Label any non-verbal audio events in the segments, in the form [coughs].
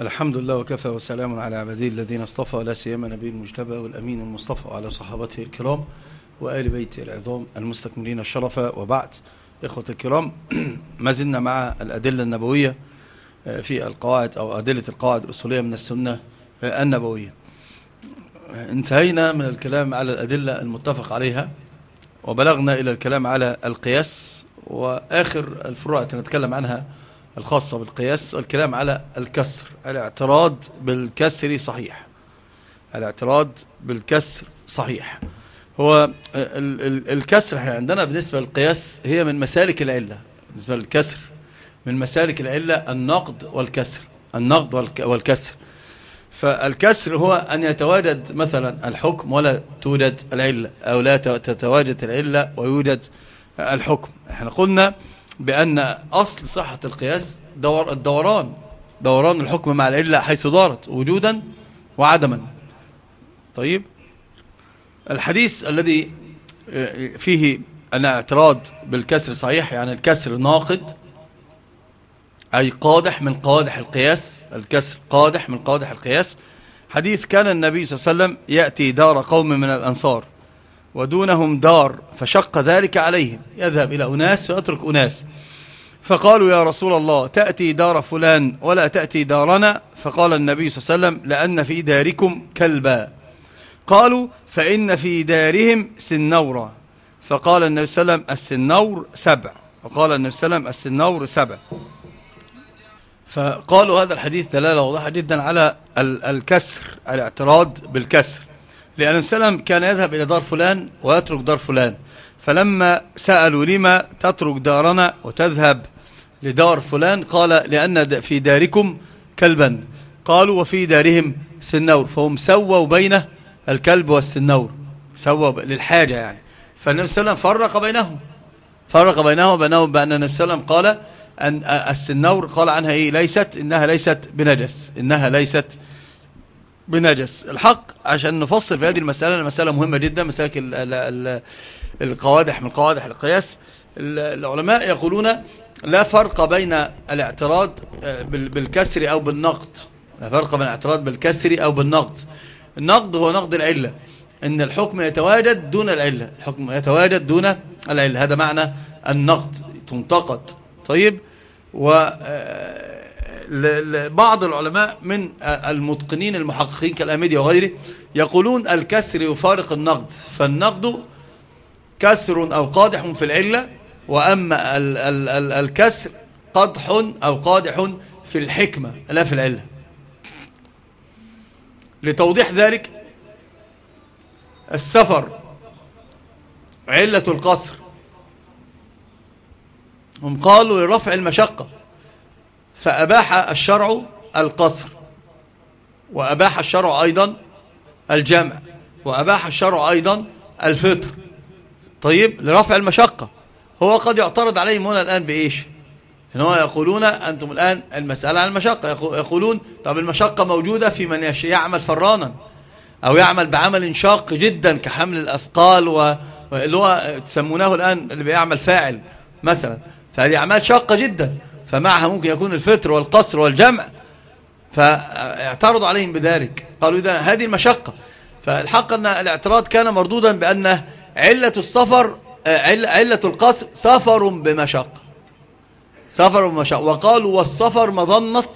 الحمد لله وكفى وسلام على عباده الذين اصطفى لا سيما نبي المجتبى والأمين المصطفى وعلى صحابته الكرام وآل بيته العظام المستكملين الشرف. وبعد إخوة الكرام [clears throat] ما زلنا مع الأدلة النبوية في القواعد أو أدلة القواعد الأصولية من السنة النبوية. انتهينا من الكلام على الأدلة المتفق عليها وبلغنا إلى الكلام على القياس وآخر الفروع التي نتكلم عنها الخاصة بالقياس والكلام على الكسر الاعتراض بالكسر صحيح. الاعتراض بالكسر صحيح. هو الكسر عندنا بالنسبة للقياس هي من مسالك العلة. بالنسبة للكسر من مسالك العلة النقد والكسر النقد والكسر. فالكسر هو أن يتواجد مثلا الحكم ولا توجد العلة أو لا تتواجد العلة ويوجد الحكم. إحنا قلنا بأن أصل صحة القياس دور الدوران دوران الحكم مع العلة حيث دارت وجودا وعدما. طيب؟ الحديث الذي فيه أن اعتراض بالكسر صحيح يعني الكسر ناقد أي قادح من قوادح القياس الكسر قادح من قوادح القياس. حديث كان النبي صلى الله عليه وسلم يأتي دار قوم من الأنصار. ودونهم دار فشق ذلك عليهم. يذهب إلى أناس ويترك أناس. فقالوا يا رسول الله تأتي دار فلان ولا تأتي دارنا؟ فقال النبي صلى الله عليه وسلم لأن في داركم كلبا. قالوا فإن في دارهم سنورا فقال النبي صلى الله عليه وسلم السنور سبع. وقال النبي صلى الله عليه وسلم السنور سبع. فقالوا هذا الحديث دلالة واضحة جدا على الكسر الاعتراض بالكسر. لأن السلام كان يذهب إلى دار فلان ويترك دار فلان. فلما سألوا لما تترك دارنا وتذهب لدار فلان قال لأن في داركم كلبا. قالوا وفي دارهم سنور. فهم سووا بين الكلب والسنور. سووا للحاجة يعني. فالنبي صلى الله عليه وسلم فرق بينهم. فرق بينهم وبينهم بأن النبي صلى الله عليه وسلم قال أن السنور قال عنها إيه؟ ليست إنها ليست بنجس. إنها ليست بنجس. الحق عشان نفصل في هذه المسألة المسألة مهمة جدا مساك القوادح من قوادح القياس. العلماء يقولون لا فرق بين الاعتراض آه، بالكسر أو بالنقد. لا فرق بين الاعتراض بالكسر أو بالنقد. النقد هو نقد العلة. إن الحكم يتواجد دون العلة. الحكم يتواجد دون العلة. هذا معنى النقد تنتقد. طيب؟ و آه، بعض العلماء من المتقنين المحققين كالأميدي وغيره يقولون الكسر يفارق النقد فالنقد كسر أو قادح في العلة وأما ال ال ال الكسر قدح أو قادح في الحكمة لا في العلة. لتوضيح ذلك السفر علة القصر هم قالوا لرفع المشقة. فأباح الشرع القصر وأباح الشرع أيضا الجمع وأباح الشرع أيضا الفطر. طيب لرفع المشقة. هو قد يعترض عليهم هنا الآن بإيش؟ إن هو يقولون أنتم الآن المسألة عن المشقة. يقولون طب المشقة موجودة في من يعمل فرانا أو يعمل بعمل شاق جدا كحمل الأثقال واللي هو تسمونه الآن اللي بيعمل فاعل مثلا. فهذه أعمال شاقة جدا. فمعها ممكن يكون الفطر والقصر والجمع فاعترضوا عليهم بذلك. قالوا إذا هذه المشقة. فالحق أن الاعتراض كان مردودا بأن علة السفر علة القصر سفر بمشقة. سفر بمشقة. وقالوا والسفر مظنة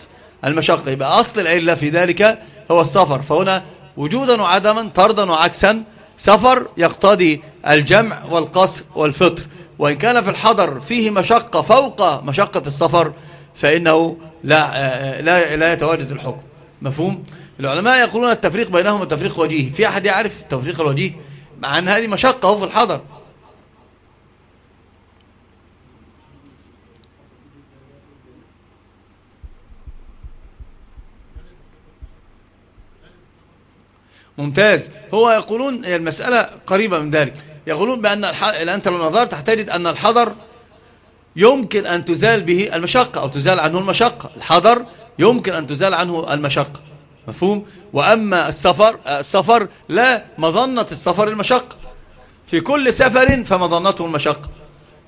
المشقة. يبقى أصل العلة في ذلك هو السفر. فهنا وجودا وعدما طردا وعكسا سفر يقتضي الجمع والقصر والفطر. وإن كان في الحضر فيه مشقة فوق مشقة السفر فإنه لا, لا, لا يتواجد الحكم. مفهوم؟ العلماء يقولون التفريق بينهم التفريق وجيه. في أحد يعرف التفريق الوجيه؟ مع أن هذه مشقة في الحضر. ممتاز. هو يقولون المسألة قريبة من ذلك. يقولون بأن أنت لو نظرت تحتاج أن الحضر يمكن أن تزال به المشقة أو تزال عنه المشقة. الحضر يمكن أن تزال عنه المشقة. مفهوم؟ وأما السفر السفر لا مظنة السفر المشقة. في كل سفر فمظنته المشقة.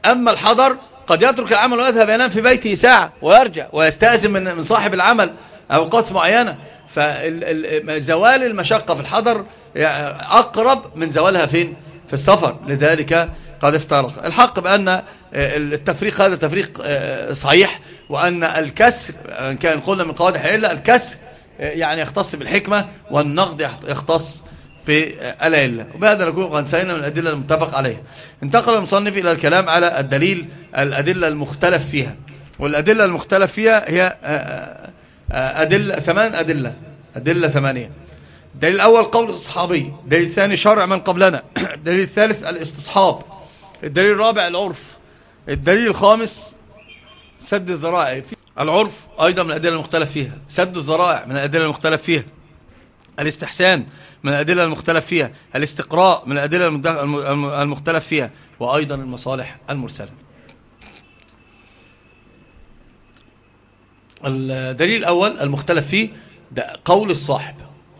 أما الحضر قد يترك العمل ويذهب ينام في بيته ساعة ويرجع ويستأذن من صاحب العمل أوقات معينة. فزوال المشقة في الحضر أقرب من زوالها فين؟ في السفر لذلك قد افترق. الحق بأن التفريق هذا تفريق صحيح وأن الكسر كان قلنا من قواعد إلا الكسر يعني يختص بالحكمة والنقد يختص بالعلة وبهذا نكون قد انتهينا من الأدلة المتفق عليها. انتقل المصنف إلى الكلام على الدليل الأدلة المختلف فيها. والأدلة المختلف فيها هي أدلة ثمان أدلة. أدلة ثمانية. الدليل الأول قول الصحابي الدليل الثاني شرع من قبلنا [clears throat] الدليل الثالث الاستصحاب الدليل الرابع العرف الدليل الخامس سد الذرائع. العرف أيضا من الأدلة المختلف فيها سد الذرائع من الأدلة المختلف فيها الاستحسان من الأدلة المختلف فيها الاستقراء من الأدلة المختلف فيها وأيضا المصالح المرسلة. الدليل الأول المختلف فيه ده قول الصاحب.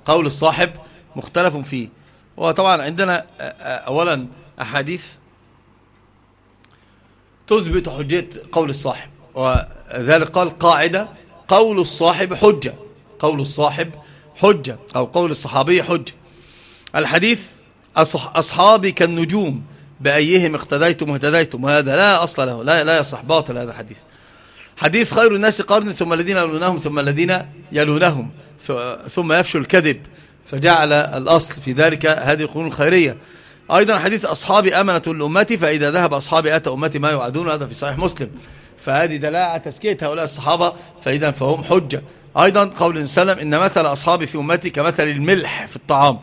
قول الصاحب مختلف فيه. وطبعا عندنا أولا أحاديث تثبت حجية قول الصاحب وذلك قال قاعدة قول الصاحب حجة قول الصاحب حجة أو قول الصحابي حجة. الحديث أصحابي كالنجوم بأيهم اقتديتم واهتديتم وهذا لا أصل له لا, لا يصح باطل هذا الحديث. حديث خير الناس قرن ثم الذين يلونهم ثم الذين يلونهم. ثم يفشل الكذب. فجعل الأصل في ذلك هذه القرون الخيرية. أيضا حديث أصحابي أمنة الأمة فإذا ذهب أصحابي أتى أمتي ما يوعدون هذا في صحيح مسلم. فهذه دلاله على تزكية هؤلاء الصحابة فإذا فهم حجة. أيضا قول وسلم إن مثل أصحابي في أمتي كمثل الملح في الطعام.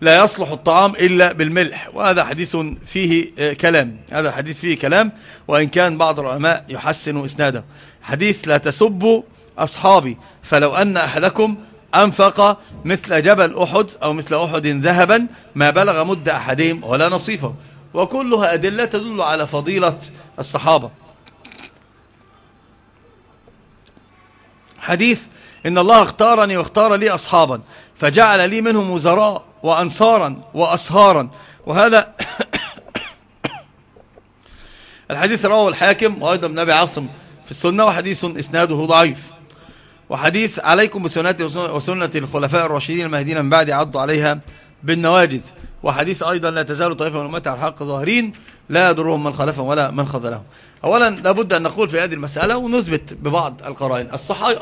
لا يصلح الطعام إلا بالملح. وهذا حديث فيه آه، كلام. هذا الحديث فيه كلام وإن كان بعض العلماء يحسن إسناده. حديث لا تسبوا أصحابي فلو أن أحدكم أنفق مثل جبل أحد أو مثل أحد ذهبا ما بلغ مد أحدهم ولا نصيفه. وكلها أدلة تدل على فضيلة الصحابة. حديث إن الله اختارني واختار لي أصحابا فجعل لي منهم وزراء. وأنصارا وأصهارا وهذا [coughs] الحديث رواه الحاكم وأيضا من أبي عاصم في السنة وحديث إسناده ضعيف. وحديث عليكم بسنتي وسنة الخلفاء الراشدين المهدين من بعد عضوا عليها بالنواجذ. وحديث أيضا لا تزال طائفة من أمتي على الحق ظاهرين لا يضرهم من خلفهم ولا من خذلهم. أولا لابد أن نقول في هذه المسألة ونثبت ببعض القرائن.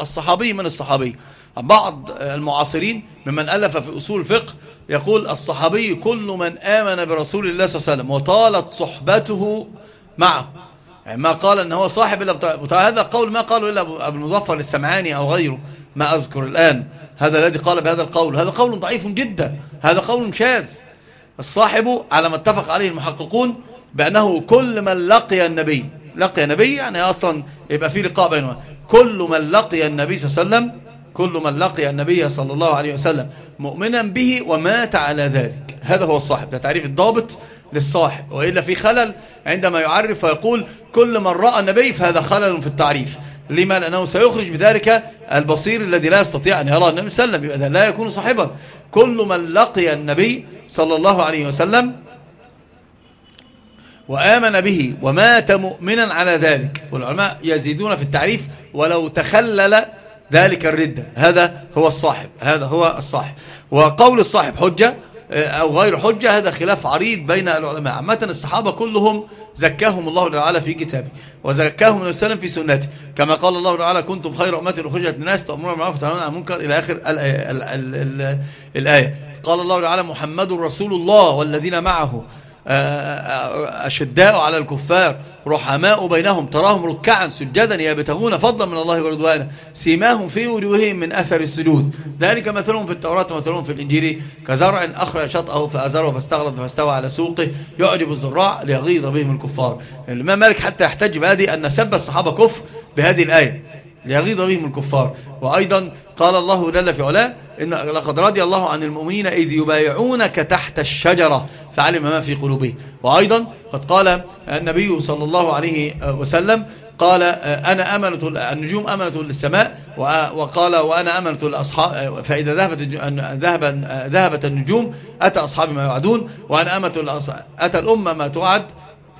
الصحابي من الصحابي؟ بعض المعاصرين ممن ألف في أصول الفقه يقول الصحابي كل من آمن برسول الله صلى الله عليه وسلم وطالت صحبته معه. يعني ما قال أنه هو صاحب إلا هذا قول ما قاله إلا أبو المظفر السمعاني أو غيره ما أذكر الآن. هذا الذي قال بهذا القول. هذا قول ضعيف جدا. هذا قول شاذ. الصاحب على ما اتفق عليه المحققون بأنه كل من لقي النبي لقي النبي يعني أصلا يبقى في لقاء بينهما. كل من لقي النبي صلى الله عليه وسلم كل من لقي النبي صلى الله عليه وسلم مؤمنا به ومات على ذلك. هذا هو الصاحب. ده تعريف الضابط للصاحب. وإلا في خلل عندما يعرف ويقول كل من رأى النبي فهذا خلل في التعريف. لما لأنه سيخرج بذلك البصير الذي لا يستطيع أن يرى النبي صلى الله عليه وسلم. لا يكون صاحبا. كل من لقي النبي صلى الله عليه وسلم وآمن به ومات مؤمنا على ذلك. والعلماء يزيدون في التعريف ولو تخلل ذلك الردة هذا هو الصاحب. هذا هو الصاحب. وقول الصاحب حجة آه، أو غير حجة هذا خلاف عريض بين العلماء. عامة الصحابة كلهم زكاهم الله تعالى في كتابه وزكاهم النبي صلى في سنته. كما قال الله تعالى كنتم خير أمة أخرجت الناس تأمرون بالمعروف وتنهون عن المنكر. إلى آخر الآية. قال الله تعالى محمد رسول الله والذين معه. أشداء على الكفار رحماء بينهم تراهم ركعا سجدا يبتغون فضلا من الله ورضوانا. سيماهم في وجوههم من أثر السجود. ذلك مثلهم في التوراة ومثلهم في الإنجيل. كزرع أخرج شطأه فأزره فاستغلظ فاستوى على سوقه. يعجب الزراع ليغيظ بهم الكفار. الإمام مالك حتى يحتج بهذه أن سب الصحابة كفر بهذه الآية ليغيظ بهم الكفار. وأيضا قال الله جل في علاه إن لقد رضي الله عن المؤمنين إذ يبايعونك تحت الشجرة فعلم ما في قلوبهم. وأيضا قد قال النبي صلى الله عليه وسلم قال أنا أمنة النجوم أمنة للسماء وقال وأنا أمنة الأصحاب فإذا ذهبت ذهب ذهبت النجوم أتى أصحابي ما يوعدون وأنا أمنة أتى الأمة ما توعد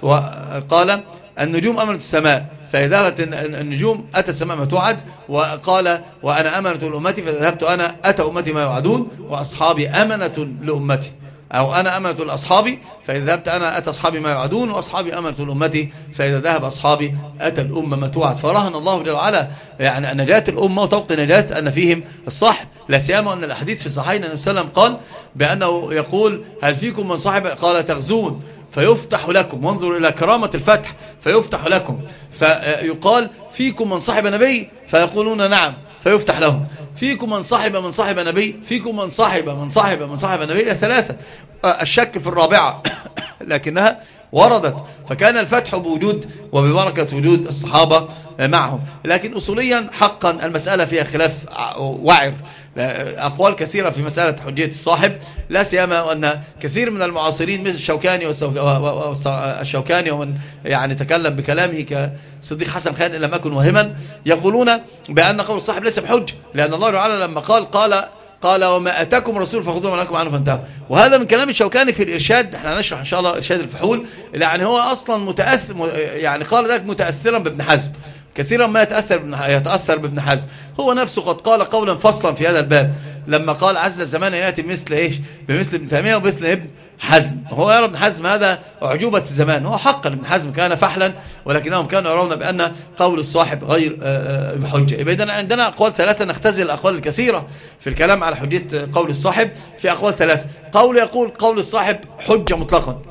وقال النجوم أمنة السماء. فإذا النجوم أتى السماء ما توعد وقال وأنا أمنة لأمتي فذهبت أنا أتى أمتي ما يوعدون وأصحابي أمنة لأمتي. أو أنا أمنة لأصحابي فإذا ذهبت أنا أتى أصحابي ما يوعدون وأصحابي أمنة لأمتي. فإذا ذهب أصحابي أتى الأمة ما توعد. فرهن الله جل وعلا يعني نجاة الأمة وتوقي نجاة أن فيهم الصح لا سيما أن الأحاديث في الصحيحين النبي صلى الله عليه وسلم قال بأنه يقول هل فيكم من صاحب قال تغزون. فيفتح لكم وانظروا إلى كرامة الفتح فيفتح لكم. فيقال فيكم من صاحب نبي؟ فيقولون نعم فيفتح لهم. فيكم من صاحب من صاحب نبي؟ فيكم من صاحب من صاحب من صاحب نبي؟ ثلاثة. الشك في الرابعة [coughs] لكنها وردت. فكان الفتح بوجود وببركة وجود الصحابة معهم. لكن أصوليا حقا المسألة فيها خلاف وعر. أقوال كثيرة في مسألة حجية الصاحب. لا سيما أن كثير من المعاصرين مثل الشوكاني والشوكاني ومن يعني تكلم بكلامه كصديق حسن خان إن لم أكن وهما يقولون بأن قول الصاحب ليس بحج لأن الله تعالى لما قال قال قال وما أتاكم الرسول فخذوه ولكم عنه فانتهوا. وهذا من كلام الشوكاني في الإرشاد إحنا هنشرح إن شاء الله إرشاد الفحول يعني هو أصلا متأثر يعني قال ذلك متأثرا بابن حزم. كثيرا ما يتأثر يتأثر بابن حزم. هو نفسه قد قال قولا فصلا في هذا الباب لما قال عز الزمان يأتي مثل إيش؟ بمثل ابن تيمية ومثل ابن حزم. هو يرى ابن حزم هذا أعجوبة الزمان. هو حقا ابن حزم كان فحلا ولكنهم كانوا يرون بأن قول الصاحب غير آه، آه، بحجة. إذا عندنا أقوال ثلاثة نختزل الأقوال الكثيرة في الكلام على حجية قول الصاحب. في أقوال ثلاثة قول يقول قول الصاحب حجة مطلقا.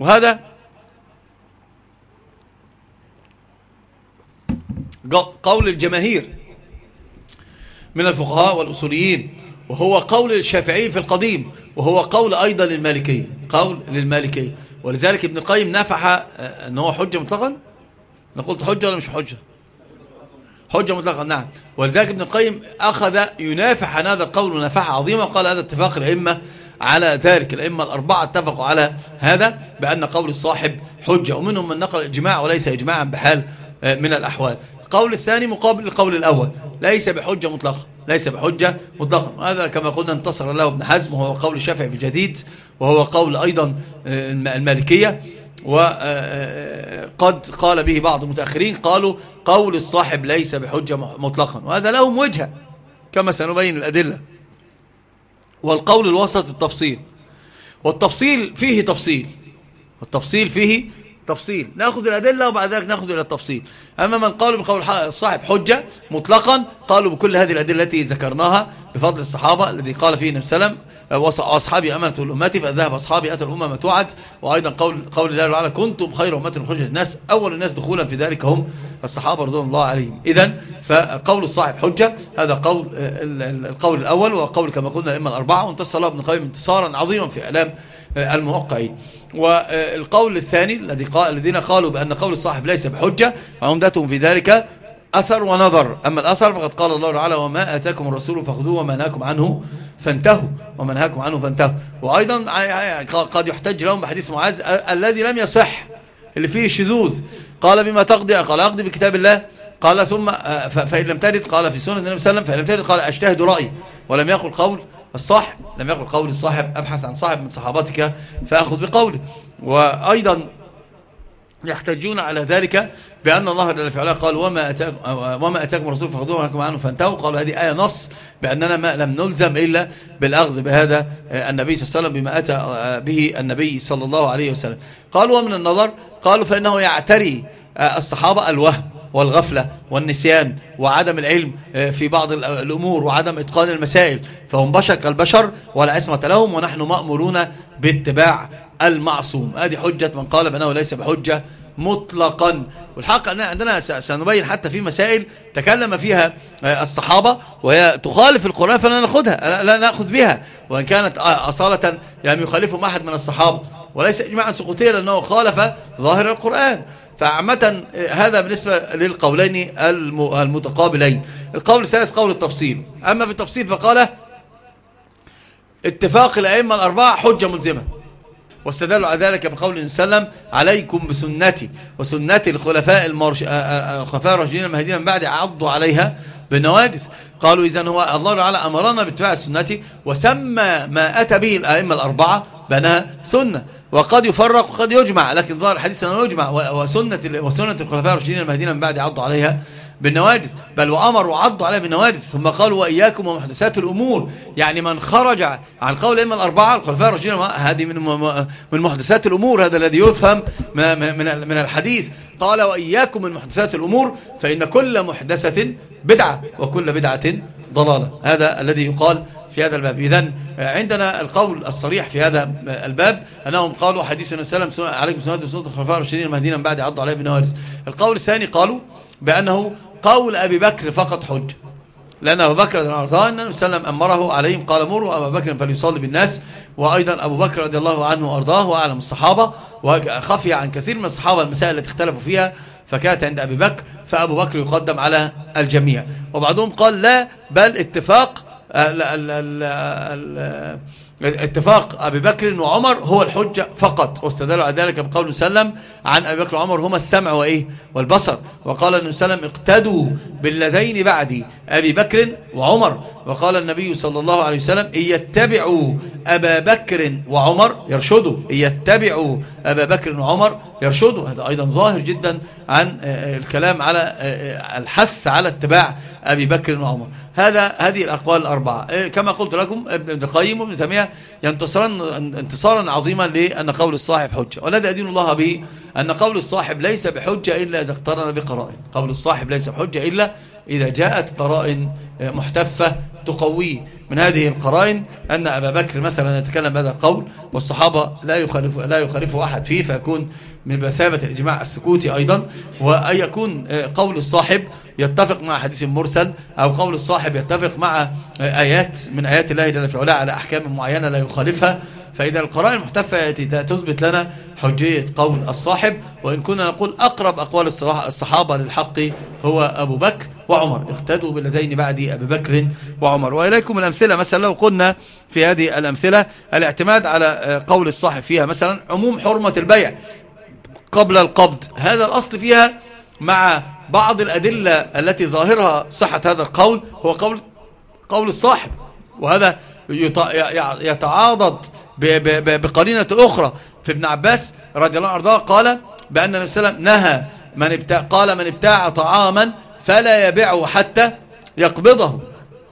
وهذا قول الجماهير من الفقهاء والأصوليين وهو قول الشافعي في القديم وهو قول أيضا للمالكية قول للمالكية ولذلك ابن القيم نفح آه، أنه حجة مطلقا؟ أنا قلت حجة ولا مش حجة؟ حجة مطلقا نعم. ولذلك ابن القيم أخذ ينافح عن هذا القول ونفح عظيما وقال هذا اتفاق الأئمة على ذلك. الأئمة الأربعة اتفقوا على هذا بأن قول الصاحب حجة ومنهم من نقل إجماع وليس إجماعا بحال آه، من الأحوال. القول الثاني مقابل القول الأول. ليس بحجة مطلقة. ليس بحجة مطلقة. هذا كما قلنا انتصر له ابن حزم وهو قول الشافعي في الجديد وهو قول أيضا آه، المالكية. وقد آه، آه، قال به بعض المتأخرين قالوا قول الصاحب ليس بحجة مطلقا. وهذا لهم وجهة كما سنبين الأدلة. والقول الوسط التفصيل. والتفصيل فيه تفصيل. والتفصيل فيه تفصيل. ناخذ الأدلة وبعد ذلك ناخذ إلى التفصيل. أما من قالوا بقول الصاحب حجة مطلقا قالوا بكل هذه الأدلة التي ذكرناها بفضل الصحابة الذي قال فيه النبي صلى الله عليه وسلم واصحابي أمانة الأمة فذهب أصحابي أتى الامه ما توعد وأيضا قول قول الله تعالى كنتم خير أمة خرجت الناس أول الناس دخولا في ذلك هم الصحابة رضوان الله عليهم. اذا فقول الصاحب حجة هذا قول القول الأول وقول كما قلنا الأئمة الأربعة وانتصر الله ابن القيم انتصارا عظيما في إعلام الموقعين والقول الثاني الذي قال الذين قالوا بأن قول الصاحب ليس بحجة عمدتهم في ذلك أثر ونظر. أما الأثر فقد قال الله تعالى وما آتاكم الرسول فخذوه وما نهاكم عنه فانتهوا. وما نهاكم عنه فانتهوا. وأيضا قد يحتج لهم بحديث معاذ الذي لم يصح اللي فيه شذوذ. قال بما تقضي قال أقضي بكتاب الله. قال ثم فإن لم ترد قال في سنة النبي صلى الله عليه وسلم فإن لم ترد قال أجتهد رأيي. ولم يقل قول. الصاحب لم يقل قول الصاحب أبحث عن صاحب من صحابتك فأخذ بقوله وأيضا يحتجون على ذلك بأن الله جل في علاه قال وما أتاكم, وما أتاكم الرسول فخذوه عنكم عنه فانتهوا. قالوا هذه آية نص بأننا ما لم نلزم إلا بالأخذ بهذا النبي صلى الله عليه وسلم بما أتى به النبي صلى الله عليه وسلم. قالوا ومن النظر؟ قالوا فإنه يعتري الصحابة الوهم. والغفلة والنسيان وعدم العلم آه، في بعض الأمور وعدم إتقان المسائل. فهم بشر كالبشر ولا عصمة لهم ونحن مأمورون باتباع المعصوم. هذه حجة من قال بأنه ليس بحجة مطلقا. والحق أننا عندنا سنبين حتى في مسائل تكلم فيها آه، الصحابة وهي تخالف القرآن فلا نأخذها لا نأخذ بها. وإن كانت آه، أصالة لم يخالفهم أحد من الصحابة وليس إجماعا سقوطيا لأنه خالف ظاهر القرآن. فعامة هذا بالنسبة للقولين المتقابلين. القول الثالث قول التفصيل. أما في التفصيل فقال اتفاق الأئمة الأربعة حجة ملزمة. واستدلوا على ذلك بقول وسلم عليكم بسنتي. وسنتي الخلفاء المرش... الخلفاء الراشدين المهديين من بعد عضوا عليها بالنوادث. قالوا إذا هو الله تعالى أمرنا باتباع السنة وسمى ما أتى به الأئمة الأربعة بأنها سنة. وقد يفرق وقد يجمع لكن ظاهر الحديث أنه يجمع وسنة وسنة الخلفاء الراشدين المهديين من بعد عضوا عليها بالنواجذ بل وأمروا عضوا عليها بالنواجذ ثم قالوا وإياكم ومحدثات الأمور. يعني من خرج عن قول إما الأربعة الخلفاء الراشدين هذه من من محدثات الأمور هذا الذي يفهم من من الحديث. قال وإياكم من محدثات الأمور فإن كل محدثة بدعة وكل بدعة ضلالة هذا الذي يقال في هذا الباب. إذن عندنا القول الصريح في هذا الباب أنهم قالوا حديث النبي صلى الله عليه وسلم عليكم سنة وسنة الخلفاء الراشدين المهديين من بعد عضوا عليه بنوارث القول الثاني قالوا بأنه قول أبي بكر فقط حج. لأن أبو بكر رضي الله عنه النبي صلى الله عليه وسلم أمره عليهم قال مروا أبا بكر فليصلي بالناس. وأيضا أبو بكر رضي الله عنه وأرضاه وأعلم الصحابة وخفي عن كثير من الصحابة المسائل التي اختلفوا فيها. فكانت عند أبي بكر فأبو بكر يقدم على الجميع. وبعضهم قال لا بل اتفاق اتفاق أبي بكر وعمر هو الحجة فقط واستدلوا على ذلك بقول سلم. عن أبي بكر وعمر هما السمع وإيه؟ والبصر. وقال النبي صلى الله عليه وسلم اقتدوا بالذين بعدي أبي بكر وعمر. وقال النبي صلى الله عليه وسلم إن يتبعوا أبا بكر وعمر يرشدوا. إن يتبعوا أبا بكر وعمر يرشدوا. هذا أيضا ظاهر جدا عن الكلام على الحث على اتباع أبي بكر وعمر. هذا هذه الأقوال الأربعة. كما قلت لكم ابن القيم وابن تيمية ينتصران انتصارا عظيما لأن قول الصاحب حجة. والذي أدين الله به أن قول الصاحب ليس بحجة إلا إذا اقترن بقرائن. قول الصاحب ليس بحجة إلا إذا جاءت قرائن محتفة تقويه من هذه القرائن. أن أبا بكر مثلا يتكلم بهذا القول والصحابة لا يخالف لا يخالف أحد فيه فيكون من بثابة الإجماع السكوتي أيضا. وأن يكون قول الصاحب يتفق مع حديث مرسل أو قول الصاحب يتفق مع آيات من آيات الله جل في علاه على أحكام معينة لا يخالفها. فإذا القرائن المحتفة تثبت لنا حجية قول الصاحب وإن كنا نقول أقرب أقوال الصحابة للحق هو أبو بكر وعمر. اقتدوا بالذين بعد أبي بكر وعمر. وإليكم الأمثلة. مثلا لو قلنا في هذه الأمثلة الاعتماد على قول الصاحب فيها مثلا عموم حرمة البيع قبل القبض. هذا الأصل فيها مع بعض الأدلة التي ظاهرها صحة هذا القول هو قول قول الصاحب. وهذا يتعاضد بقرينة أخرى. في ابن عباس رضي الله عنه قال بأن النبي صلى الله عليه وسلم نهى من ابتاع قال من ابتاع طعاما فلا يبيعه حتى يقبضه.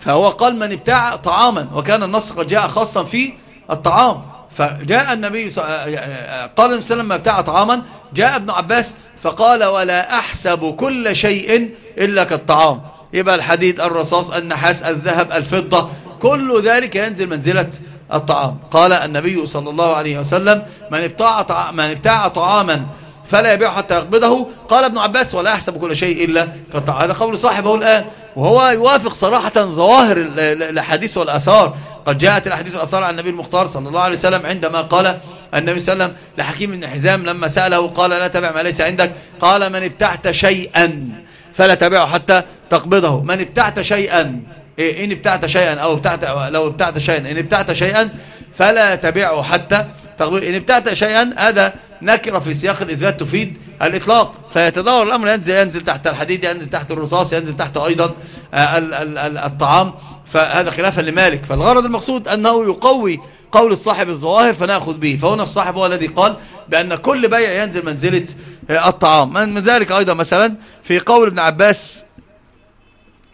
فهو قال من ابتاع طعاما. وكان النص قد جاء خاصا في الطعام. فجاء النبي قال النبي صلى الله عليه وسلم ابتاع طعاما. جاء ابن عباس فقال ولا أحسب كل شيء إلا كالطعام. يبقى الحديد الرصاص النحاس الذهب الفضة كل ذلك ينزل منزلة الطعام. قال النبي صلى الله عليه وسلم من ابتاع من ابتاع طعاما فلا يبيع حتى يقبضه. قال ابن عباس ولا يحسب كل شيء إلا كالطعام. هذا قول صاحبه الآن. وهو يوافق صراحة ظواهر الحديث والأثار. قد جاءت الأحاديث والأثار عن النبي المختار صلى الله عليه وسلم عندما قال النبي صلى الله عليه وسلم لحكيم بن حزام لما سأله قال لا تبع ما ليس عندك قال من ابتعت شيئا فلا تبعه حتى تقبضه. من ابتعت شيئا إيه، إن ابتعت شيئا أو ابتعت لو ابتعت شيئا إن ابتعت شيئا فلا تبعه حتى تقبضه. إن ابتعت شيئا هذا نكرة في سياق الإثبات تفيد الإطلاق. فيتدور الأمر ينزل ينزل تحت الحديد ينزل تحت الرصاص ينزل تحت أيضا آه، الطعام. فهذا خلافا لمالك. فالغرض المقصود أنه يقوي قول الصاحب الظواهر فنأخذ به. فهنا الصاحب هو الذي قال بأن كل بيع ينزل منزلة آه، الطعام. من ذلك أيضا مثلا في قول ابن عباس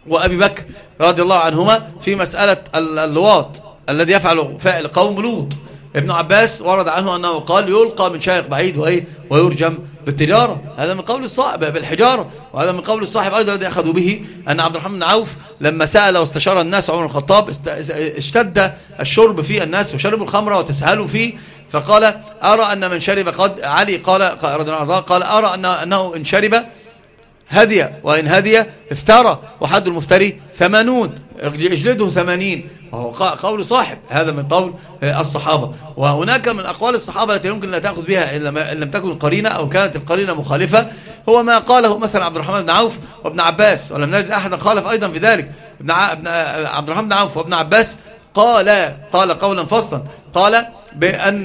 وأبي بكر رضي الله عنهما في مسألة اللواط الذي يفعل فاعل قوم لوط. ابن عباس ورد عنه أنه قال يلقى من شايق بعيد وإيه ويرجم بالتجارة. هذا من قول الصاحب بالحجارة وهذا من قول الصاحب أيضا الذي أخذوا به أن عبد الرحمن بن عوف لما سأل واستشار الناس عمر الخطاب اشتد الشرب في الناس وشربوا الخمر وتسهلوا فيه فقال أرى أن من شرب قد علي قال رضي الله قال أرى أن أنه إن شرب هدي وإن هدي افترى وحد المفتري ثمانون اجلده ثمانين وهو قول صاحب هذا من قول الصحابة. وهناك من أقوال الصحابة التي يمكن لا تأخذ بها إن لم تكن قرينة أو كانت القرينة مخالفة هو ما قاله مثلا عبد الرحمن بن عوف وابن عباس ولم نجد أحدا خالف أيضا في ذلك. ابن عبد الرحمن بن عوف وابن عباس قال قال قولا فصلا قال بأن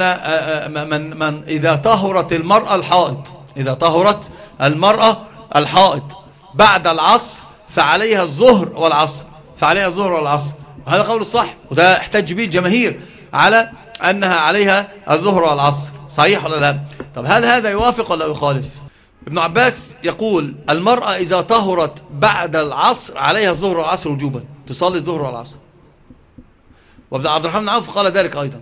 من, من إذا طهرت المرأة الحائط إذا طهرت المرأة الحائط بعد العصر فعليها الظهر والعصر فعليها الظهر والعصر. وهذا قول الصح وده احتج به الجماهير على أنها عليها الظهر والعصر. صحيح ولا لا؟ طب هل هذا يوافق ولا يخالف؟ ابن عباس يقول المرأة إذا طهرت بعد العصر عليها الظهر والعصر وجوبا تصلي الظهر والعصر. وابن عبد الرحمن عوف قال ذلك أيضا.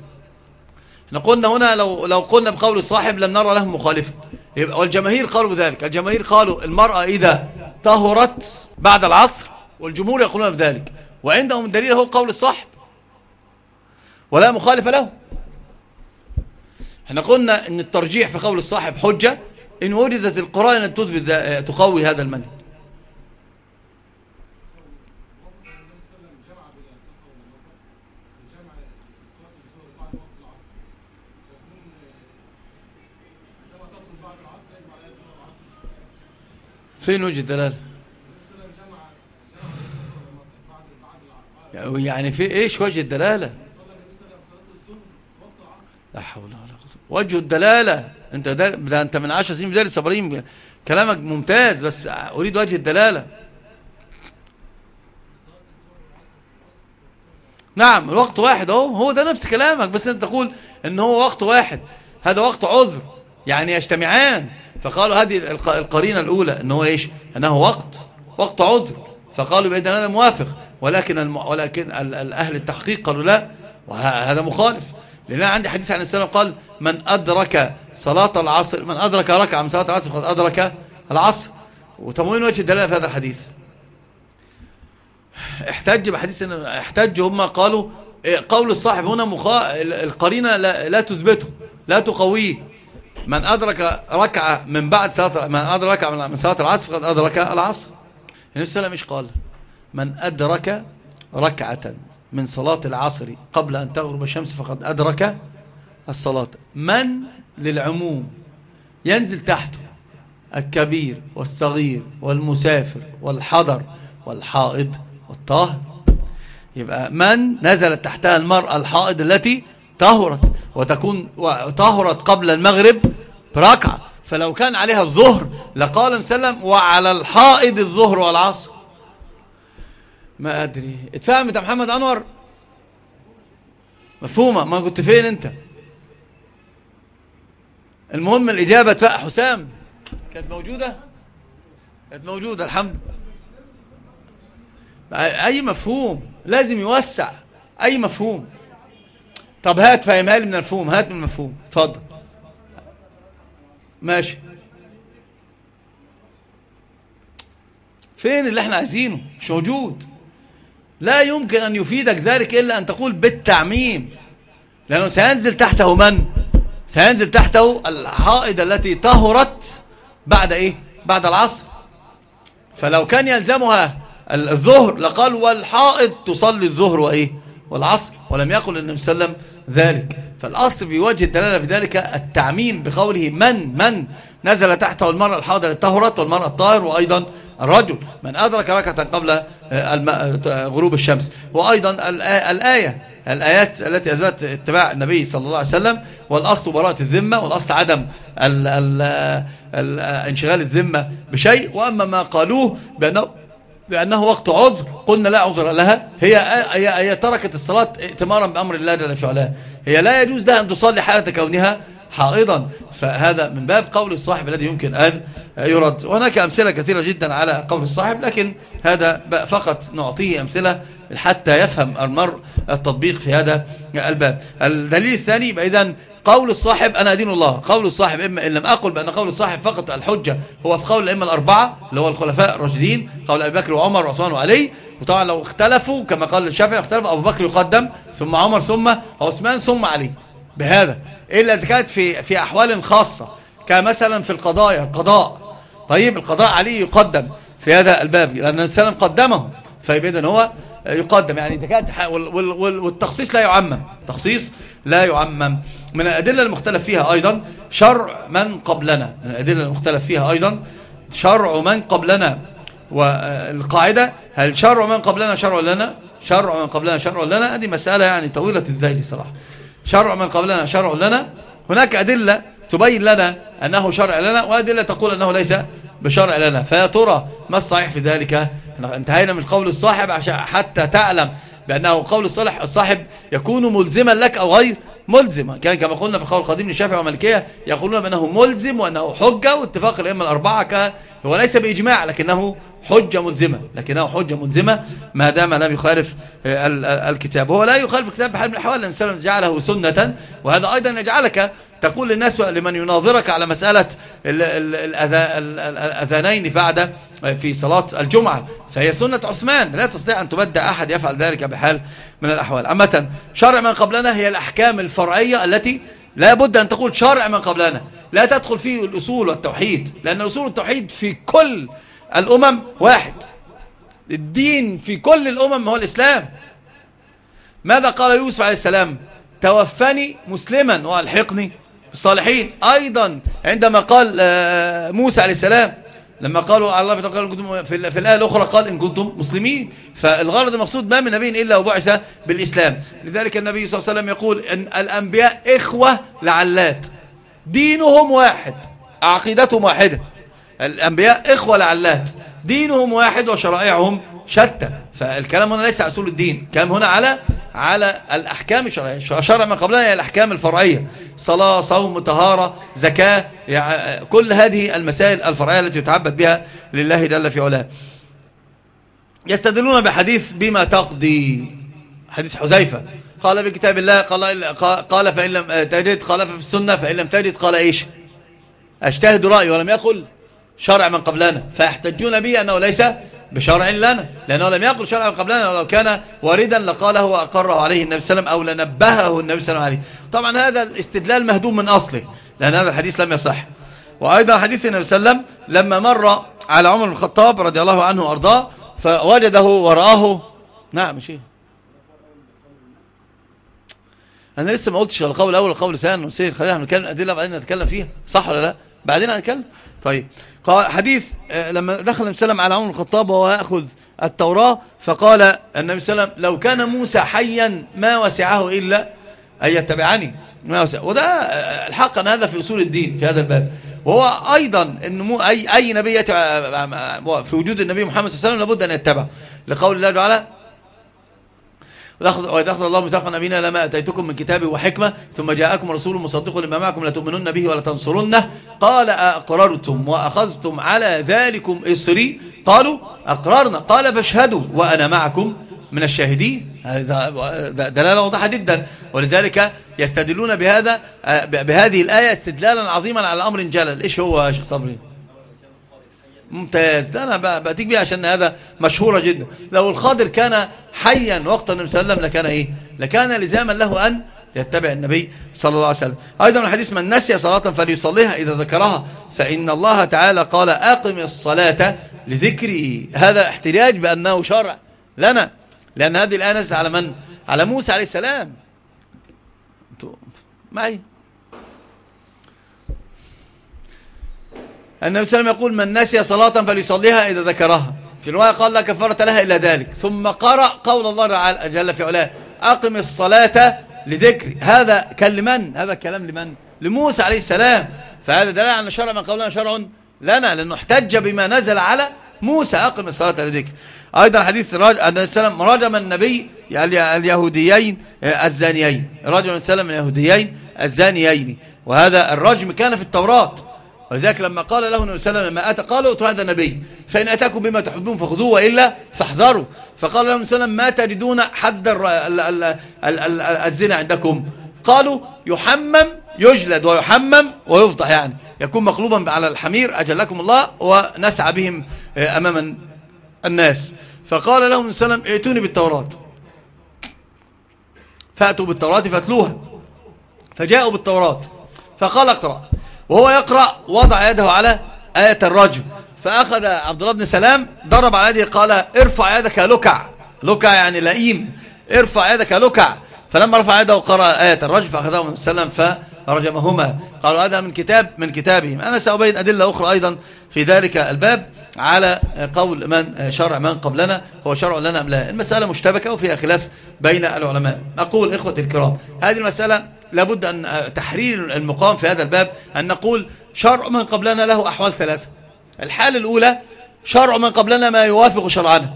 إحنا قلنا هنا لو لو قلنا بقول الصاحب لم نرى له مخالفة. والجماهير قالوا بذلك. الجماهير قالوا المرأة إذا طهرت بعد العصر والجمهور يقولون بذلك. وعندهم دليل هو قول الصاحب ولا مخالف له. إحنا قلنا إن الترجيح في قول الصاحب حجة إن وجدت القرائن تثبت تقوي هذا المنهج. فين وجه الدلالة يعني في إيش؟ وجه الدلالة. لا حول ولا قوة. وجه الدلالة. أنت ده أنت من عشر سنين بدارس إبراهيم كلامك ممتاز بس أريد وجه الدلالة. نعم الوقت واحد أهو. هو ده نفس كلامك بس أنت تقول إن هو وقت واحد. هذا وقت عذر يعني يجتمعان. فقالوا هذه القرينة الأولى أنه إيش؟ أنه وقت وقت عذر. فقالوا بإذن هذا موافق. ولكن الم... ولكن الأهل التحقيق قالوا لا وهذا مخالف. لأن عندي حديث عن السلام قال من أدرك صلاة العصر من أدرك ركعة من صلاة العصر فقد أدرك العصر. وتموين وجه الدلالة في هذا الحديث. احتج بحديث احتجوا هم قالوا إيه، قول الصاحب هنا مخا... القرينة لا, لا تثبته لا تقويه. من أدرك ركعة من بعد صلاة من أدرك من صلاة العصر فقد أدرك العصر. النبي صلى الله عليه وسلم قال؟ من أدرك ركعة من صلاة العصر قبل أن تغرب الشمس فقد أدرك الصلاة. من للعموم ينزل تحته؟ الكبير والصغير والمسافر والحضر والحائض والطاهر. يبقى من نزلت تحتها المرأة الحائض التي طهرت وتكون طهرت قبل المغرب بركعة. فلو كان عليها الظهر لقال سلم وعلى الحائض الظهر والعصر. ما أدري. اتفهمت يا محمد أنور؟ مفهومة. ما كنت فين أنت؟ المهم الإجابة حسام. كانت موجودة؟ كانت موجودة الحمد. أي مفهوم؟ لازم يوسع. أي مفهوم؟ طب هات فهمها لي من المفهوم. هات من المفهوم. اتفضل. ماشي. فين اللي إحنا عايزينه؟ مش موجود. لا يمكن أن يفيدك ذلك إلا أن تقول بالتعميم. لأنه سينزل تحته من؟ سينزل تحته الحائض التي طهرت بعد إيه؟ بعد العصر. فلو كان يلزمها الظهر لقال والحائض تصلي الظهر وإيه؟ والعصر. ولم يقل النبي صلى الله عليه وسلم ذلك. فالأصل في وجه الدلالة في ذلك التعميم بقوله من من نزل تحته المرأة الحاضرة الطهرت والمرأة الطاهر وأيضا الرجل. من أدرك ركعة قبل آه، آه، غروب الشمس. وأيضا الآية الآيات التي أثبتت اتباع النبي صلى الله عليه وسلم والأصل براءة الذمة والأصل عدم ال ال ال انشغال الذمة بشيء. وأما ما قالوه بأنه بأنه وقت عذر. قلنا لا عذر لها. هي, هي, هي تركت الصلاة ائتمارا بأمر الله جل في علاه هي لا يجوز لها أن تصلي حالة كونها حائضا. فهذا من باب قول الصاحب الذي يمكن أن يرد. وهناك أمثلة كثيرة جدا على قول الصاحب لكن هذا فقط نعطيه أمثلة حتى يفهم المرء التطبيق في هذا الباب. الدليل الثاني إذا قول الصاحب أنا أدين الله. قول الصاحب إما إن لم أقل بأن قول الصاحب فقط الحجة هو في قول الأئمة الأربعة اللي هو الخلفاء الراشدين قول أبي بكر وعمر وعثمان وعلي. وطبعا لو اختلفوا كما قال الشافعي اختلف أبو بكر يقدم ثم عمر ثم عثمان ثم علي. بهذا. إلا إذا كانت في في أحوال خاصة كمثلا في القضايا القضاء. طيب القضاء عليه يقدم في هذا الباب لأن السلام قدمه فإذا هو يقدم. يعني إذا كانت والتخصيص لا يعمم. تخصيص لا يعمم. من الأدلة المختلف فيها أيضا شرع من قبلنا. من الأدلة المختلف فيها أيضا شرع من قبلنا. والقاعدة هل شرع من قبلنا شرع لنا؟ شرع من قبلنا شرع لنا. هذه مسألة يعني طويلة الذيل صراحة. شرع من قبلنا شرع لنا. هناك أدلة تبين لنا أنه شرع لنا وأدلة تقول أنه ليس بشرع لنا. فيا ترى ما الصحيح في ذلك؟ انتهينا من قول الصاحب عشان حتى تعلم بأنه قول الصالح الصاحب يكون ملزما لك أو غير. ملزم كان كما قلنا في القول القديم للشافعي والمالكيه يقولون بأنه ملزم وأنه حجة واتفاق الأئمة الأربعة هو ليس بإجماع لكنه حجة ملزمة. لكنه حجة ملزمة ما دام لم يخالف آه، الكتاب. هو لا يخالف الكتاب بحال من الأحوال لأن السلام جعله سنة وهذا أيضا يجعلك تقول للناس لمن يناظرك على مسألة الأذانين بعد في صلاة الجمعة. فهي سنة عثمان. لا تستطيع أن تبدأ أحد يفعل ذلك بحال من الأحوال. عامة شرع من قبلنا هي الأحكام الفرعية التي لا بد أن تقول شرع من قبلنا. لا تدخل فيه الأصول والتوحيد لأن أصول التوحيد في كل الأمم واحد. الدين في كل الأمم هو الإسلام. ماذا قال يوسف عليه السلام؟ توفني مسلما وألحقني بالصالحين أيضا عندما قال آه، موسى عليه السلام لما قالوا على الله في, في, في الآية الأخرى قال إن كنتم مسلمين. فالغرض المقصود ما من نبي إلا وبعث بالإسلام. لذلك النبي صلى الله عليه وسلم يقول أن الأنبياء إخوة لعلات. دينهم واحد عقيدتهم واحدة. الأنبياء إخوة لعلات. دينهم واحد وشرائعهم شتى. فالكلام هنا ليس أصول الدين الكلام هنا على على الأحكام الشرعية. شرع ما قبلها هي الأحكام الفرعية. صلاة صوم طهارة زكاة يعني كل هذه المسائل الفرعية التي يتعبد بها لله جل في علاه. يستدلون بحديث بما تقضي. حديث حذيفة. قال بكتاب الله قال, قال فإن لم تجد قال في السنة فإن لم تجد قال إيش؟ أجتهد رأي ولم يقل. شرع من قبلنا. فيحتجون به أنه ليس بشرع لنا لأنه لم يقل شرع من قبلنا ولو كان واردا لقاله وأقره عليه النبي صلى الله عليه وسلم أو لنبهه النبي صلى الله عليه وسلم طبعا هذا الاستدلال مهدوم من أصله لأن هذا الحديث لم يصح. وأيضا حديث النبي صلى الله عليه وسلم لما مر على عمر بن الخطاب رضي الله عنه وأرضاه فوجده ورآه. نعم شيء أنا لسه ما قلتش القول الأول والقول الثاني نسير خلينا نتكلم الأدلة بعدين نتكلم فيها. صح ولا لا؟ بعدين هنتكلم. طيب. حديث آه، لما دخل وسلم على عمر الخطاب وهو يأخذ التوراة فقال النبي صلى الله عليه وسلم لو كان موسى حيا ما وسعه إلا أن يتبعني. ما وسع. وده آه، الحق أن هذا في أصول الدين في هذا الباب. وهو أيضا أن أي, أي نبي آه، في وجود النبي محمد صلى الله عليه وسلم لابد أن يتبع. لقول الله تعالى وإذا أخذ الله ميثاق نبينا لما أتيتكم من كتاب وحكمة ثم جاءكم رسول مصدق لما معكم لتؤمنن به ولا تنصرنه. قال أقررتم وأخذتم على ذلكم إصري؟ قالوا أقررنا. قال فاشهدوا وأنا معكم من الشاهدين. دلالة واضحة جدا. ولذلك يستدلون بهذا بهذه الآية استدلالا عظيما على أمر جلل. إيش هو يا شيخ صبري؟ ممتاز. ده أنا بأتيك بيه عشان هذا مشهورة جدا. لو الخاضر كان حيا وقت النبي صلى الله عليه وسلم لكان إيه؟ لكان لزاما له أن يتبع النبي صلى الله عليه وسلم. أيضا الحديث من نسي صلاة فليصليها إذا ذكرها فإن الله تعالى قال أقم الصلاة لذكري هذا احتجاج بأنه شرع لنا لأن هذه الآية نزل على من؟ على موسى عليه السلام. معي؟ النبي صلى الله عليه وسلم يقول من نسي صلاة فليصليها إذا ذكرها. في الرواية قال لا كفارة لها إلا ذلك. ثم قرأ قول الله جل في علاه أقم الصلاة لذكري. هذا كان لمن هذا الكلام لمن؟ لموسى عليه السلام. فهذا دليل على شرع من قولنا شرع لنا لأنه احتج بما نزل على موسى. أقم الصلاة لذكري. أيضا حديث النبي صلى الله عليه وسلم رجم النبي اليهوديين الزانيين. رجم السلام اليهوديين الزانيين. وهذا الرجم كان في التوراة. ولذلك لما قال له النبي صلى الله عليه وسلم ما أتى قالوا ائتوا هذا النبي فإن أتاكم بما تحبون فخذوه وإلا فاحذروا. فقال له النبي صلى الله عليه وسلم ما تجدون حد الزنا عندكم؟ قالوا يحمم يجلد ويحمم ويفضح يعني يكون مقلوبا على الحمير أجلكم الله ونسعى بهم آه، أمام الناس. فقال لهم النبي صلى الله عليه وسلم ائتوني بالتوراة. فأتوا بالتوراة فاتلوها. فجاءوا بالتوراة. فقال اقرأ. وهو يقرأ وضع يده على آية الرجم. فأخذ عبد الله بن سلام ضرب على يده قال ارفع يدك لكع. لكع يعني لئيم. ارفع يدك لكع. فلما رفع يده وقرأ آية الرجم فأخذه من سلم فرجمهما. قالوا هذا من كتاب من كتابهم. أنا سأبين أدلة أخرى أيضا في ذلك الباب على قول من شرع من قبلنا. هو شرع لنا أم لا؟ المسألة مشتبكة وفيها خلاف بين العلماء. أقول إخوة الكرام هذه المسألة لابد أن تحرير المقام في هذا الباب أن نقول شرع من قبلنا له أحوال ثلاثة. الحالة الأولى شرع من قبلنا ما يوافق شرعنا.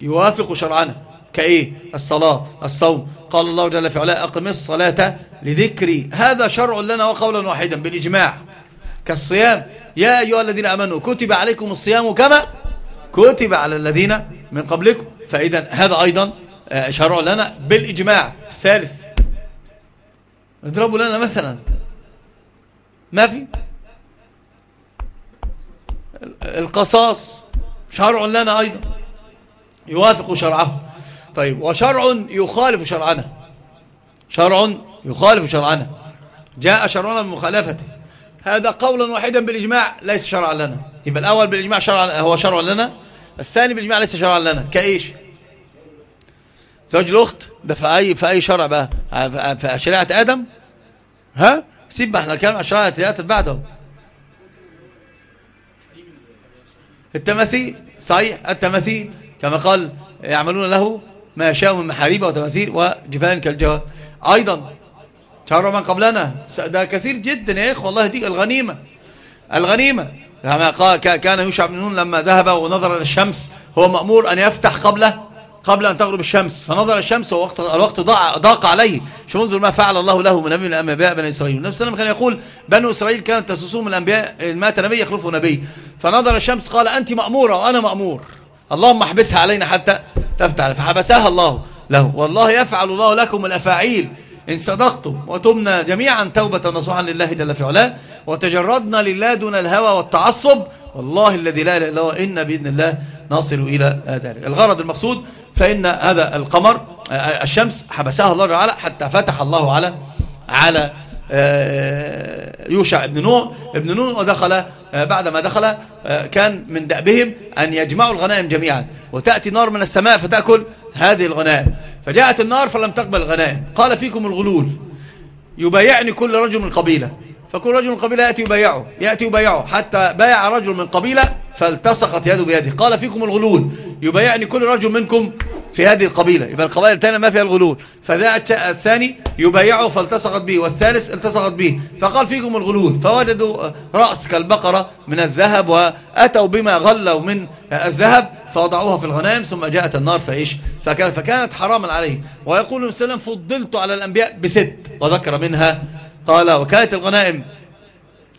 يوافق شرعنا. كإيه؟ الصلاة الصوم. قال الله جل في علاء أقم الصلاة لذكري. هذا شرع لنا وقولا واحدا بالإجماع. كالصيام. يا أيها الذين أمنوا كتب عليكم الصيام كما كتب على الذين من قبلكم. فإذا هذا أيضا آه، شرع لنا بالإجماع. الثالث اضربوا لنا مثلا. ما في؟ القصاص شرع لنا أيضا. يوافق شرعه. طيب وشرع يخالف شرعنا. شرع يخالف شرعنا. جاء شرعنا بمخالفته هذا قولا واحدا بالإجماع ليس شرعا لنا. يبقى الأول بالإجماع شرع هو شرع لنا. الثاني بالإجماع ليس شرعا لنا. كإيش؟ زوج الأخت؟ ده في أي, في أي شرع بقى؟ في شريعة آدم؟ ها؟ سيب بقى إحنا نتكلم عن شريعة آدم بعده. التماثيل؟ صحيح التماثيل. كما قال يعملون له ما يشاء من محاريب وتماثيل وجفان كالجواب أيضا شهر من قبلنا. ده كثير جدا يا إخوة الله دي الغنيمة. الغنيمة. كان يوشع بن نون لما ذهب ونظر للشمس هو مأمور أن يفتح قبل قبل أن تغرب الشمس. فنظر الشمس ووقت الوقت ضاق عليه. شو انظر ما فعل الله له من نبي الأنبياء بني إسرائيل. النبي صلى الله عليه وسلم كان يقول بنو إسرائيل كانت تسوسهم الأنبياء مات نبي يخلفه نبي. فنظر الشمس قال أنت مأمورة وأنا مأمور. اللهم احبسها علينا حتى تفتح. فحبسها الله له. والله يفعل الله لكم الأفاعيل. إن صدقتم وتمنا جميعا توبة نصوحا لله جل في علاه. وتجردنا لله دون الهوى والتعصب. والله الذي لا إله إلا هو. إن بإذن الله نصل إلى ذلك. الغرض المقصود فإن هذا القمر الشمس حبسها الله تعالى حتى فتح الله على على آه، يوشع ابن نوح. ابن نوح ودخل آه، بعدما دخل آه، كان من دأبهم أن يجمعوا الغنائم جميعا. وتأتي نار من السماء فتأكل هذه الغنائم. فجاءت النار فلم تقبل الغنائم. قال فيكم الغلول يبايعني كل رجل من قبيلة. فكل رجل من قبيلة يأتي يبايعه يأتي يبايعه. حتى بايع رجل من قبيلة فالتصقت يده بيده. قال فيكم الغلول. يبايعني كل رجل منكم في هذه القبيلة. يبقى القبائل الثانية ما فيها الغلول. فذا الثاني يبايعه فالتصقت به والثالث التصقت به. فقال فيكم الغلول. فوجدوا رأس كالبقرة من الذهب وأتوا بما غلوا من الذهب فوضعوها في الغنائم ثم جاءت النار فإيش؟ فكانت, فكانت حراما عليه. ويقول النبي صلى الله عليه وسلم فضلت على الأنبياء بست. وذكر منها قال وكانت الغنائم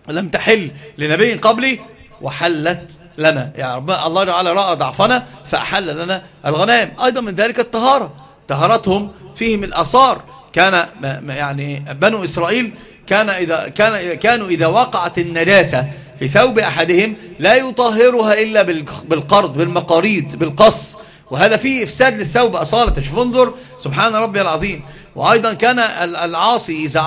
لم تحل لنبي قبلي وحلت لنا. يعني الله تعالى رأى ضعفنا فأحل لنا الغنائم. أيضا من ذلك الطهارة. طهارتهم فيهم الأثار. كان يعني بنو إسرائيل كان إذا كان كانوا إذا وقعت النجاسة في ثوب أحدهم لا يطهرها إلا بالقرض بالمقاريد بالقص. وهذا فيه إفساد للثوب أصالة شوف انظر سبحان ربي العظيم. وأيضا كان العاصي إذا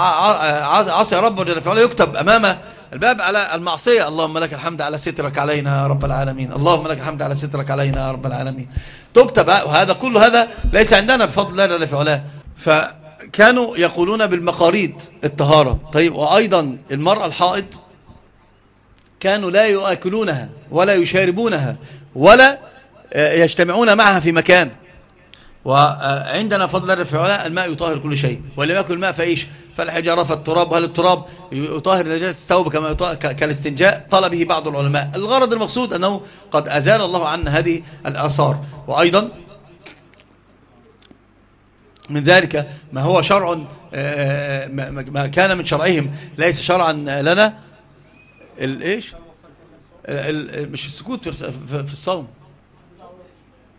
عصي ربه جل وعلا يكتب أمامه الباب على المعصية. اللهم لك الحمد على سترك علينا يا رب العالمين. اللهم لك الحمد على سترك علينا يا رب العالمين. تكتب وهذا كل هذا ليس عندنا بفضل الله جل في علاه. فكانوا يقولون بالمقاريد الطهارة. طيب وأيضا المرأة الحائط كانوا لا يؤكلونها ولا يشاربونها ولا يجتمعون معها في مكان. وعندنا فضل علاء الماء يطهر كل شيء. ولم يكن الماء فإيش؟ فالحجارة فالتراب هل التراب يطهر نجاسة الثوب كما كالاستنجاء؟ قال به بعض العلماء. الغرض المقصود أنه قد أزال الله عنا هذه الآثار. وأيضا من ذلك ما هو شرع آه، ما كان من شرعهم. ليس شرعا لنا الايش مش السكوت في الصوم.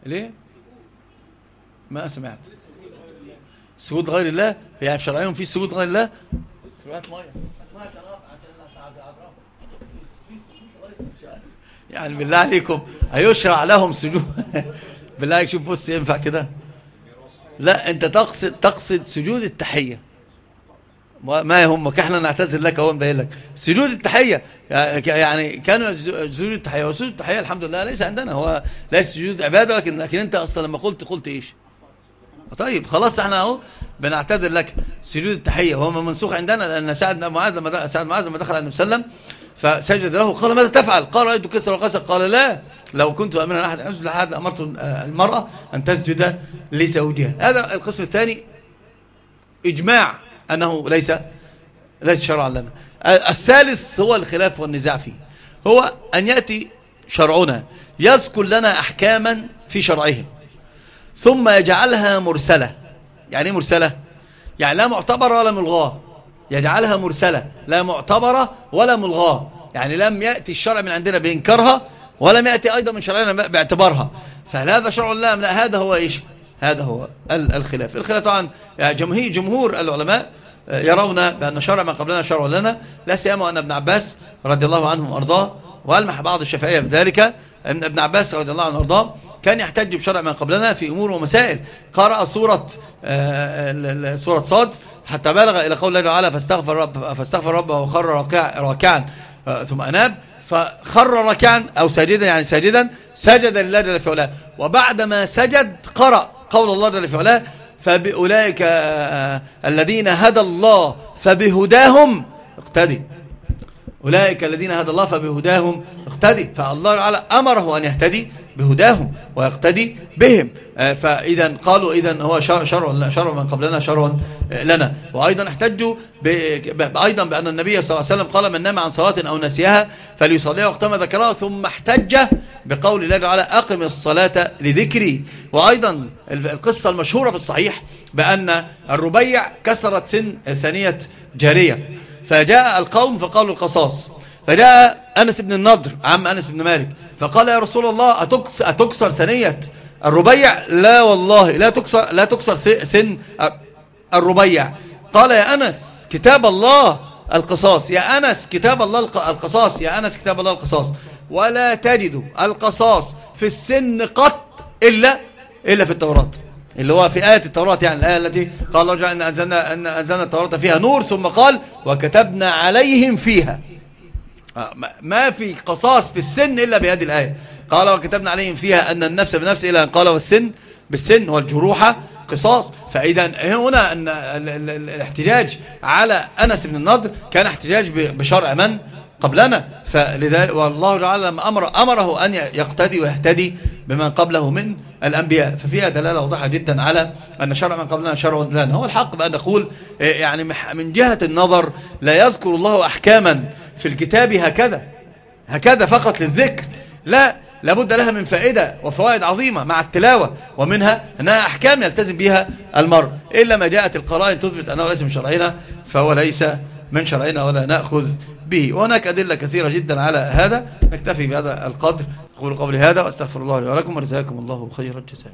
ليه؟ ما سمعت. سجود غير الله؟ يعني في شرعيهم في سجود غير الله. يعني بالله عليكم هيشرع لهم سجود؟ [laughs] بالله عليك شوف بص ينفع كده؟ لا انت تقصد تقصد سجود التحية. ما يهمك إحنا نعتذر لك اهو نبين لك. سجود التحية يعني كانوا سجود التحية. وسجود التحية الحمد لله ليس عندنا هو ليس سجود عبادة لكن لكن انت أصلا لما قلت قلت إيش؟ طيب خلاص إحنا أهو بنعتذر لك. سجود التحية وهو منسوخ عندنا لأن سعد بن معاذ لما سعد معاذ لما دخل على النبي صلى الله عليه وسلم فسجد له قال ماذا تفعل؟ قال رأيت كسر وقسر قال لا لو كنت امرا احد ان اسجد لاحد امرت المرأة أن تسجد لزوجها. هذا القسم الثاني إجماع. أنه ليس ليس شرعا لنا. الثالث هو الخلاف والنزاع فيه. هو أن يأتي شرعنا يذكر لنا احكاما في شرعهم ثم يجعلها مرسلة. يعني إيه مرسلة؟ يعني لا معتبرة ولا ملغاة. يجعلها مرسلة لا معتبرة ولا ملغاة. يعني لم يأتي الشرع من عندنا بإنكارها ولم يأتي أيضا من شرعنا باعتبارها. فهل هذا شرع الله لا؟ هذا هو إيش؟ هذا هو الخلاف. الخلاف طبعا جمهور, جمهور العلماء يرون بأن شرع من قبلنا شرع لنا لا سيما أن ابن عباس رضي الله عنه وأرضاه وألمح بعض الشافعية بذلك أن ابن عباس رضي الله عنه وأرضاه كان يحتج بشرع من قبلنا في أمور ومسائل. قرأ سورة آه، سورة صاد حتى بلغ إلى قول الله تعالى فاستغفر, رب فاستغفر ربه وخر راكعا آه، ثم أناب فخر راكعا أو ساجدا يعني ساجدا سجد لله جل في علاه. وبعدما سجد قرأ قول الله جل في علاه فبأولئك الذين هدى الله فبهداهم. اقتدي. أولئك الذين هدى الله فبهداهم اقتدي فالله تعالى أمره أن يهتدي بهداهم ويقتدي بهم. آه، فإذا قالوا إذا هو شر, شر من قبلنا شر لنا. وأيضا احتجوا أيضا بأن النبي صلى الله عليه وسلم قال من نام عن صلاة أو نسيها فليصليها وقتما ذكرها ثم احتج بقول الله تعالى أقم الصلاة لذكري. وأيضا القصة المشهورة في الصحيح بأن الربيع كسرت سن ثانية جارية. فجاء القوم فقالوا القصاص. فجاء أنس بن النضر عم أنس بن مالك فقال يا رسول الله أتكسر ثنية الربيع؟ لا والله لا تكسر, لا تكسر سن الربيع. قال يا أنس كتاب الله القصاص. يا أنس كتاب الله القصاص. يا أنس كتاب الله القصاص. ولا تجد القصاص في السن قط إلا إلا في التوراة. اللي هو في آية التوراة يعني الآية التي قال الله أن أنزلنا, أن أنزلنا التوراة فيها نور ثم قال وكتبنا عليهم فيها. آه، ما في قصاص في السن إلا بهذه الآية. قال وكتبنا عليهم فيها أن النفس بنفس إلى أن قال والسن بالسن والجروح قصاص. فإذا هنا أن الاحتجاج على أنس بن النضر كان احتجاج بشرع من؟ قبلنا. فلذلك والله تعالى لما أمر أمره أن يقتدي ويهتدي بمن قبله من الأنبياء. ففيها دلالة واضحة جدا على أن شرع من قبلنا شرع لنا هو الحق بأن نقول يعني من جهة النظر لا يذكر الله أحكاما في الكتاب هكذا. هكذا فقط للذكر. لا لابد لها من فائدة وفوائد عظيمة مع التلاوة ومنها أنها أحكام يلتزم بها المرء. إلا ما جاءت القرائن تثبت أنه ليس من شرعنا فهو ليس من شرعنا ولا نأخذ به. وهناك أدلة كثيرة جدا على هذا. نكتفي بهذا القدر. أقول قولي هذا وأستغفر الله لي ولكم ورزاكم الله خير الجزاء.